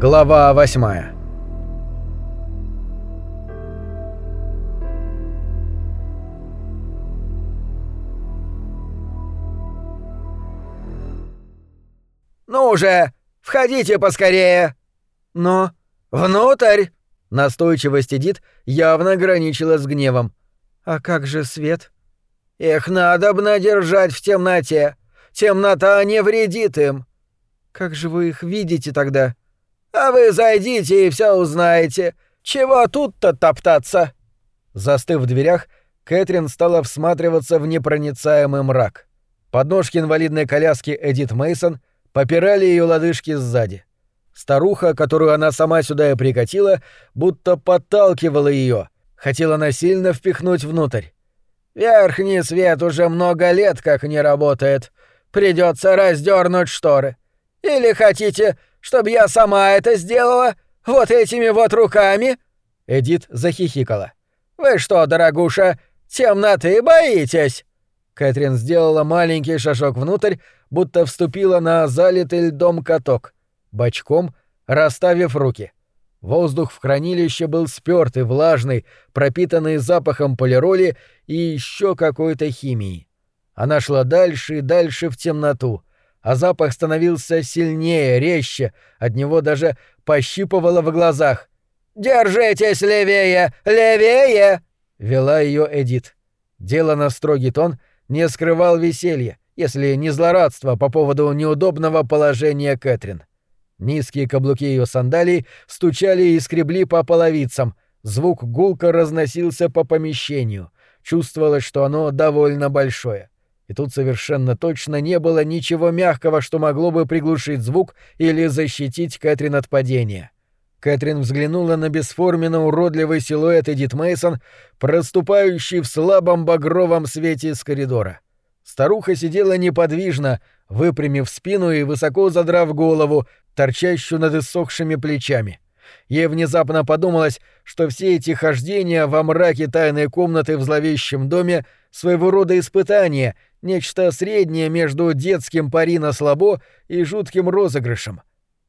Глава восьмая «Ну же, входите поскорее!» «Но...» «Внутрь!» Настойчивость Эдит явно граничила с гневом. «А как же свет?» «Их надо бы надержать в темноте. Темнота не вредит им». «Как же вы их видите тогда?» «А вы зайдите и все узнаете. Чего тут-то топтаться?» Застыв в дверях, Кэтрин стала всматриваться в непроницаемый мрак. Подножки инвалидной коляски Эдит Мейсон попирали ее лодыжки сзади. Старуха, которую она сама сюда и прикатила, будто подталкивала ее, хотела насильно впихнуть внутрь. «Верхний свет уже много лет как не работает. Придется раздернуть шторы. Или хотите, чтобы я сама это сделала? Вот этими вот руками?» Эдит захихикала. «Вы что, дорогуша, темноты боитесь?» Кэтрин сделала маленький шажок внутрь, будто вступила на залитый льдом каток, бочком расставив руки. Воздух в хранилище был спёртый, влажный, пропитанный запахом полироли и еще какой-то химии. Она шла дальше и дальше в темноту, а запах становился сильнее, резче, от него даже пощипывало в глазах. «Держитесь левее! Левее!» — вела ее Эдит. Дело на строгий тон не скрывал веселья, если не злорадство по поводу неудобного положения Кэтрин. Низкие каблуки ее сандалий стучали и скребли по половицам, звук гулко разносился по помещению. Чувствовалось, что оно довольно большое. И тут совершенно точно не было ничего мягкого, что могло бы приглушить звук или защитить Кэтрин от падения. Кэтрин взглянула на бесформенно уродливый силуэт Эдит Мейсон, проступающий в слабом багровом свете из коридора. Старуха сидела неподвижно, выпрямив спину и высоко задрав голову, торчащую над иссохшими плечами. Ей внезапно подумалось, что все эти хождения во мраке тайной комнаты в зловещем доме — своего рода испытание, нечто среднее между детским пари на слабо и жутким розыгрышем.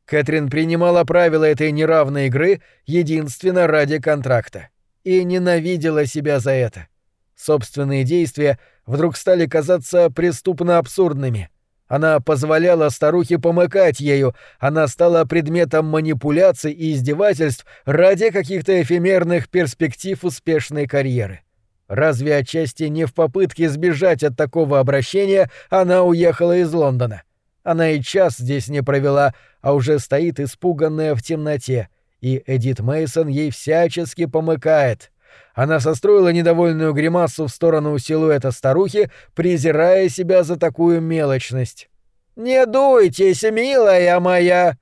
Кэтрин принимала правила этой неравной игры единственно ради контракта и ненавидела себя за это. Собственные действия вдруг стали казаться преступно абсурдными — она позволяла старухе помыкать ею, она стала предметом манипуляций и издевательств ради каких-то эфемерных перспектив успешной карьеры. Разве отчасти не в попытке сбежать от такого обращения она уехала из Лондона? Она и час здесь не провела, а уже стоит испуганная в темноте, и Эдит Мейсон ей всячески помыкает. Она состроила недовольную гримасу в сторону силуэта старухи, презирая себя за такую мелочность. «Не дуйтесь, милая моя!»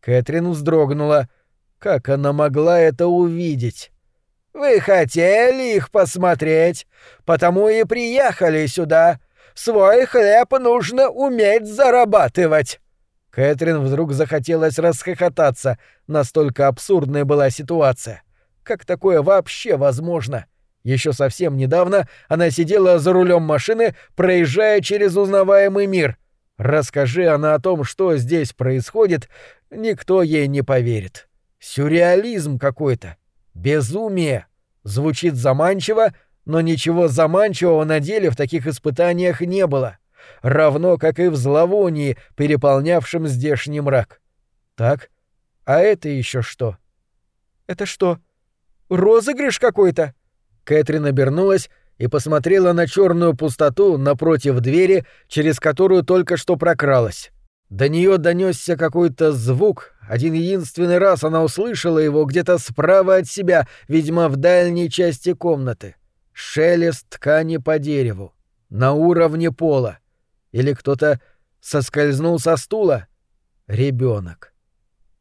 Кэтрин вздрогнула. Как она могла это увидеть? «Вы хотели их посмотреть, потому и приехали сюда. Свой хлеб нужно уметь зарабатывать». Кэтрин вдруг захотелось расхохотаться, настолько абсурдная была ситуация. Как такое вообще возможно? Еще совсем недавно она сидела за рулем машины, проезжая через узнаваемый мир. Расскажи она о том, что здесь происходит, никто ей не поверит. Сюрреализм какой-то. Безумие. Звучит заманчиво, но ничего заманчивого на деле в таких испытаниях не было. Равно как и в зловонии, переполнявшем здешний мрак. Так, а это еще что? Это что, Розыгрыш какой-то?» Кэтрин обернулась и посмотрела на черную пустоту напротив двери, через которую только что прокралась. До нее донесся какой-то звук. Один единственный раз она услышала его где-то справа от себя, видимо, в дальней части комнаты. Шелест ткани по дереву. На уровне пола. Или кто-то соскользнул со стула. Ребенок.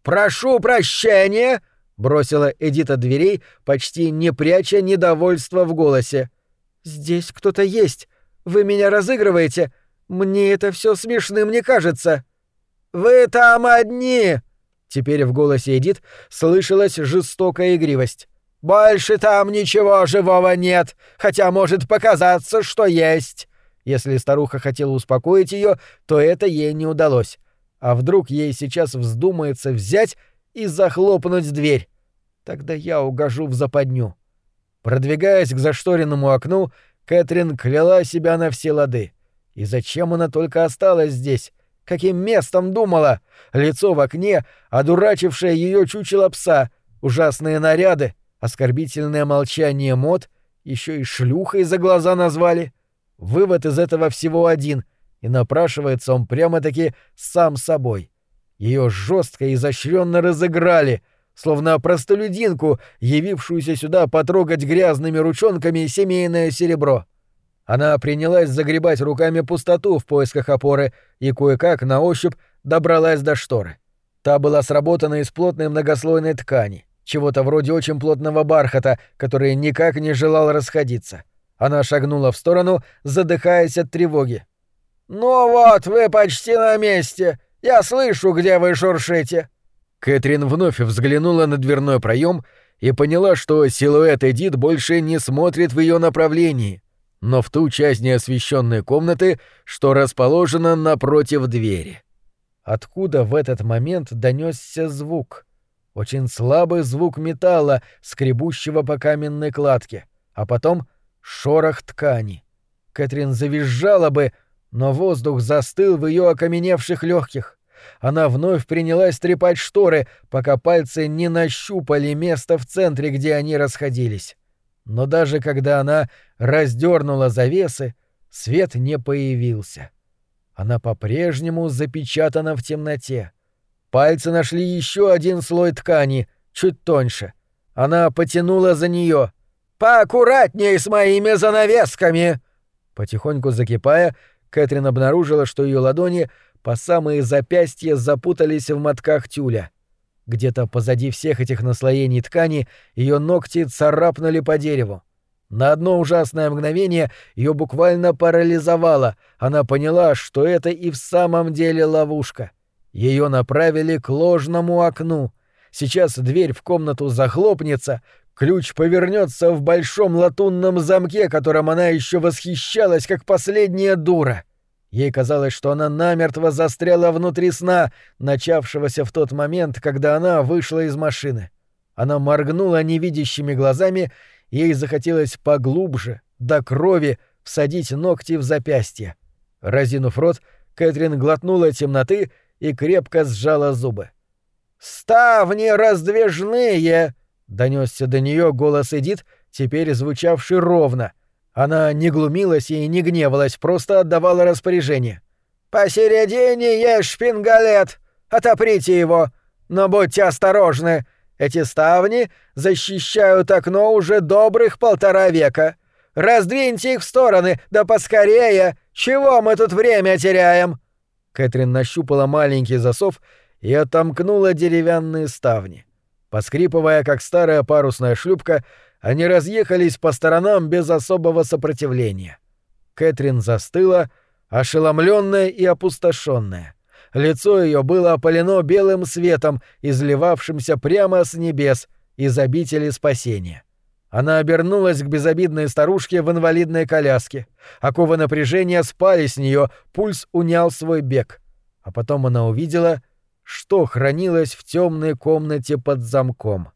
«Прошу прощения!» — бросила Эдита дверей, почти не пряча недовольства в голосе. «Здесь кто-то есть. Вы меня разыгрываете. Мне это все смешным не кажется». «Вы там одни!» Теперь в голосе Эдит слышалась жестокая игривость. «Больше там ничего живого нет, хотя может показаться, что есть». Если старуха хотела успокоить ее, то это ей не удалось. А вдруг ей сейчас вздумается взять и захлопнуть дверь. Тогда я угожу в западню. Продвигаясь к зашторенному окну, Кэтрин кляла себя на все лады. И зачем она только осталась здесь? Каким местом думала? Лицо в окне, одурачившее ее чучело пса, ужасные наряды, оскорбительное молчание мод, еще и шлюхой за глаза назвали. Вывод из этого всего один, и напрашивается он прямо-таки сам собой. Ее жестко и изощренно разыграли, словно простолюдинку, явившуюся сюда потрогать грязными ручонками семейное серебро. Она принялась загребать руками пустоту в поисках опоры и кое-как на ощупь добралась до шторы. Та была сработана из плотной многослойной ткани, чего-то вроде очень плотного бархата, который никак не желал расходиться. Она шагнула в сторону, задыхаясь от тревоги. «Ну вот, вы почти на месте. Я слышу, где вы шуршите». Кэтрин вновь взглянула на дверной проем и поняла, что силуэт Эдит больше не смотрит в ее направлении, но в ту часть неосвещенной комнаты, что расположена напротив двери. Откуда в этот момент донесся звук? Очень слабый звук металла, скребущего по каменной кладке, а потом шорох ткани. Кэтрин завизжала бы, но воздух застыл в ее окаменевших легких. Она вновь принялась трепать шторы, пока пальцы не нащупали место в центре, где они расходились. Но даже когда она раздернула завесы, свет не появился. Она по-прежнему запечатана в темноте. Пальцы нашли еще один слой ткани, чуть тоньше. Она потянула за нее. «Поаккуратней с моими занавесками!» Потихоньку закипая, Кэтрин обнаружила, что ее ладони по самые запястья запутались в мотках тюля. Где-то позади всех этих наслоений ткани ее ногти царапнули по дереву. На одно ужасное мгновение ее буквально парализовало. Она поняла, что это и в самом деле ловушка. Ее направили к ложному окну. Сейчас дверь в комнату захлопнется, ключ повернется в большом латунном замке, которым она еще восхищалась, как последняя дура. — Ей казалось, что она намертво застряла внутри сна, начавшегося в тот момент, когда она вышла из машины. Она моргнула невидящими глазами, ей захотелось поглубже, до крови, всадить ногти в запястье. Разинув рот, Кэтрин глотнула темноты и крепко сжала зубы. «Ставни раздвижные!» — донесся до нее голос Эдит, теперь звучавший ровно — она не глумилась и не гневалась, просто отдавала распоряжение. «Посередине есть шпингалет. Отоприте его. Но будьте осторожны. Эти ставни защищают окно уже добрых полтора века. Раздвиньте их в стороны, да поскорее. Чего мы тут время теряем?» Кэтрин нащупала маленький засов и отомкнула деревянные ставни. Поскрипывая, как старая парусная шлюпка, они разъехались по сторонам без особого сопротивления. Кэтрин застыла, ошеломленная и опустошенная. Лицо ее было опалено белым светом, изливавшимся прямо с небес, из обители спасения. Она обернулась к безобидной старушке в инвалидной коляске. Оковы напряжения спали с нее, пульс унял свой бег. А потом она увидела, что хранилось в темной комнате под замком.